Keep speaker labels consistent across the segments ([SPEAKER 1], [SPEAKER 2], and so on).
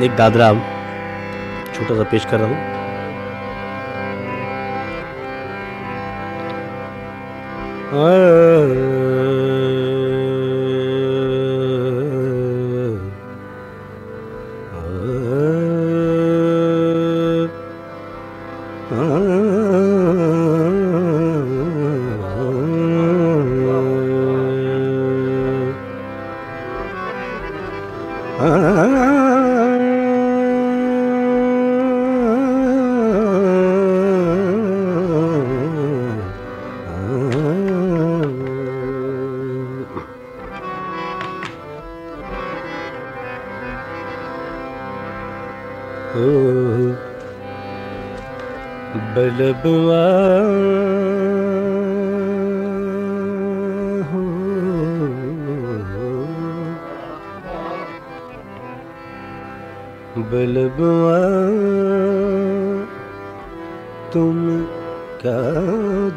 [SPEAKER 1] ایک دادرا چھوٹا سا پیش کر رہا ہوں بلبوا بلبوا تم کیا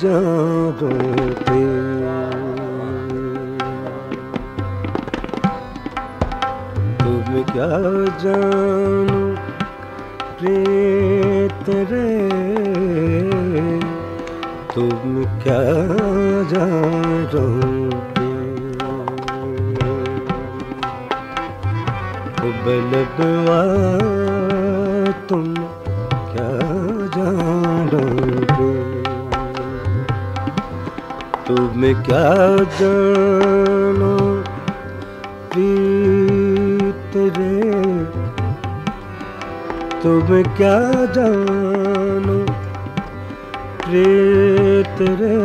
[SPEAKER 1] جانتے تم کیا جانو پریت رے تم کیا جانو بلبوا تم کیا جانو تم کیا جانو؟ پریت تم کیا جانو؟ پریت رے،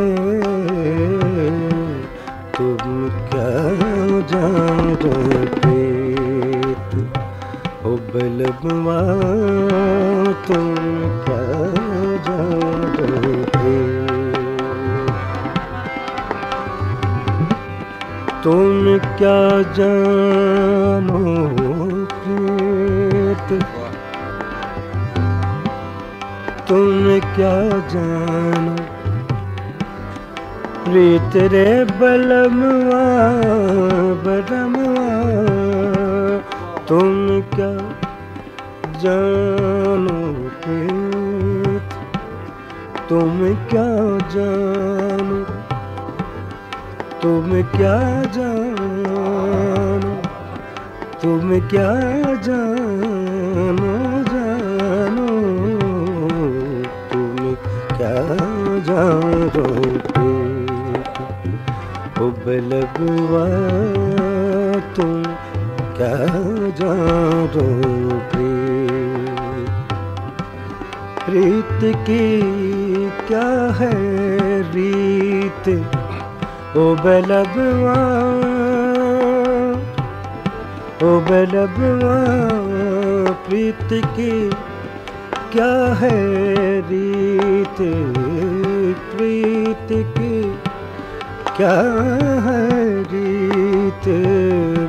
[SPEAKER 1] تم کیا جانو پریت؟ او بلبوا تم کیا جانو پریت؟ تم کیا جانو؟ تم کیا جانو؟ پریت رے بلموا بلموا تم کیا جانو پریت تم کیا جانو؟ تم کیا جانو؟ تم کیا جانو جانو؟ جانو او بلبوا تم کیا جانو پریت کی کیا ہے ریت؟ او بلبوا او بلبوا پریت کی کیا ہے ریت؟ پریت کی کیا ہے ریت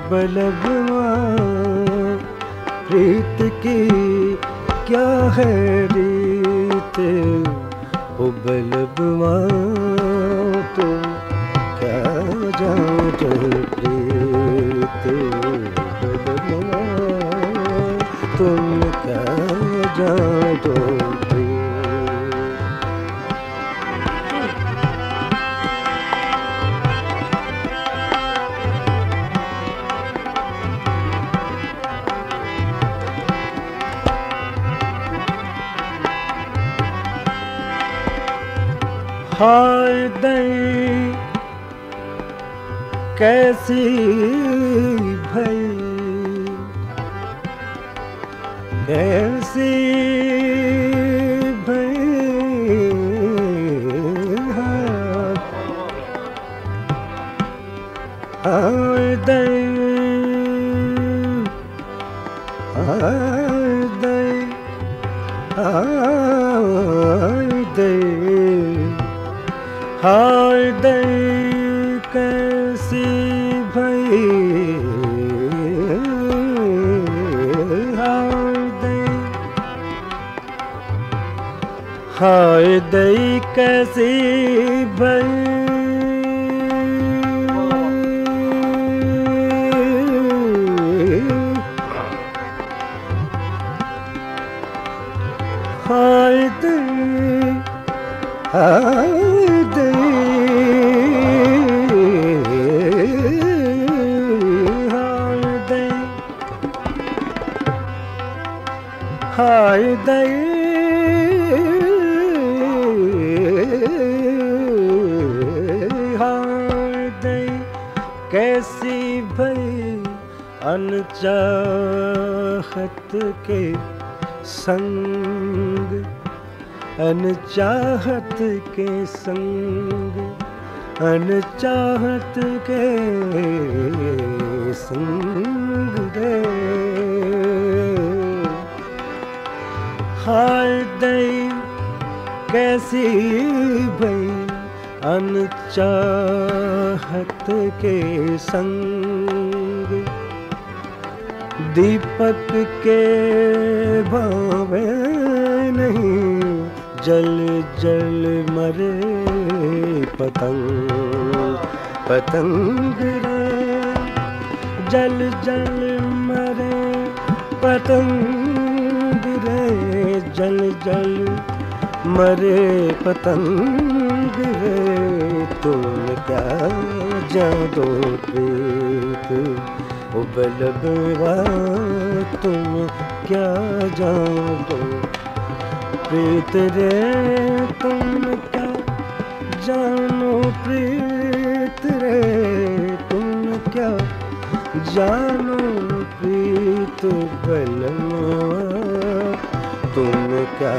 [SPEAKER 1] بلبوا پریت کی کیا ہے ریت او بلبوا تم کیا جانتے پریت بلبوا تم کیا جانتے پریت ہائے دئی کیسی بھائی کیسی ہائے دئی کیسی بھئی ہائے دئی ہائے دئی کیسی بھئی ہائے دے ہائے کیسی بھئی انچاہت کے سنگ۔ انچاہت کے سنگ، انچاہت کے سنگ دے۔ ہائے دئی کیسی بھئی؟ انچاہت کے سنگ دیپک کے بھاوے نہیں، جل جل مرے پتنگ پتنگ رے۔ جل جل مرے پتنگ جل جل مرے پتنگ رے تم کیا جادو پریت ابلبوا تم کیا جادو پریت رے؟ تم کیا جانو پریت رے؟ تم کیا جانو پریت بلوا کا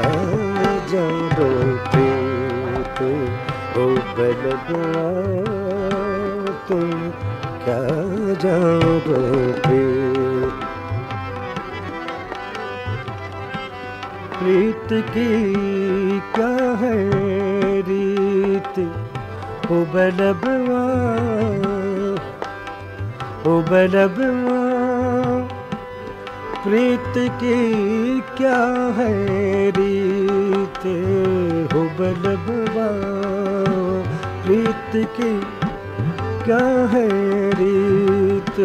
[SPEAKER 1] ریت کی کیا ہے ریت او بلبا پریت کی کیا ہے ریت ہو بلبوا پریت کی کیا ہے ریت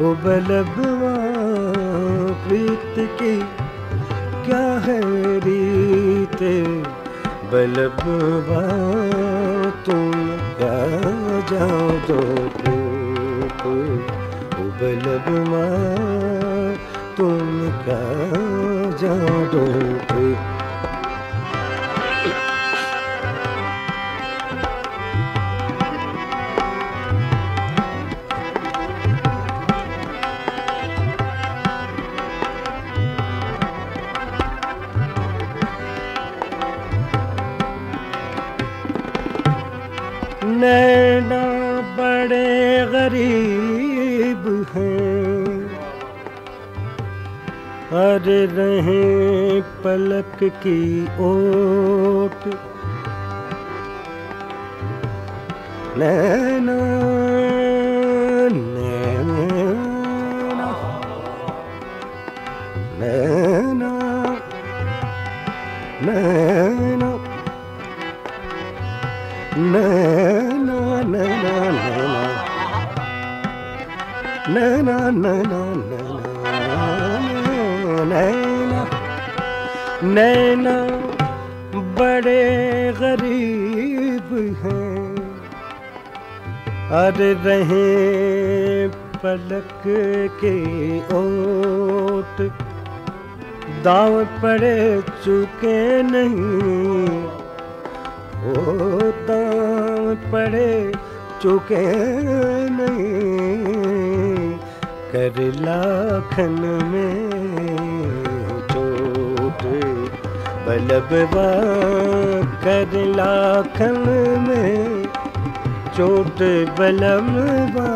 [SPEAKER 1] ہو بلبوا پریت کی کیا ہے ریت بلبوا تم کیا جاؤ تو پریت ہو تم کا جاڑو پہ۔ نینا بڑے غریب ہیں۔ ارے رہیں پلک کی اوٹ۔ نینا نینا نینا نینا نینا نینا نینا نینا نینا نینا بڑے غریب ہیں۔ ارے رہیں پلک کے اوٹ داؤ پڑے چکے نہیں۔ وہ دام پڑے چکے نہیں۔ کر لاکھن میں چوٹ بلبوا کر لاکھن میں چوٹ بلبوا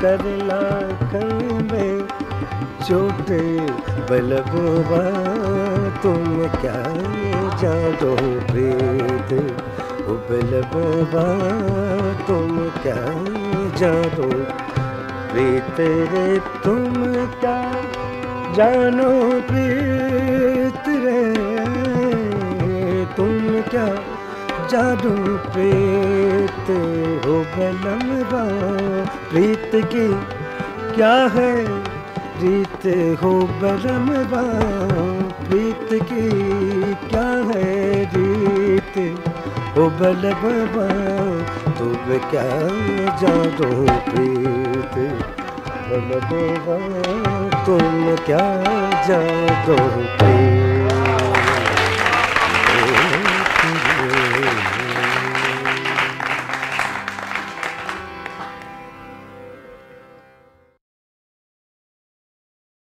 [SPEAKER 1] کر لاکھن میں چوٹ بلبوا تم کیا جادو پریت بلبوا تم کیا جادو پریت رے تم کیا جانو پریت رے، تم کیا جادو پریت ہو بلبوا پریت کی کیا ہے؟ ریت ہو برموا پریت کی کیا ہے؟ ریت ہو بلبا تم کیا جانو پریت تم کیا جادو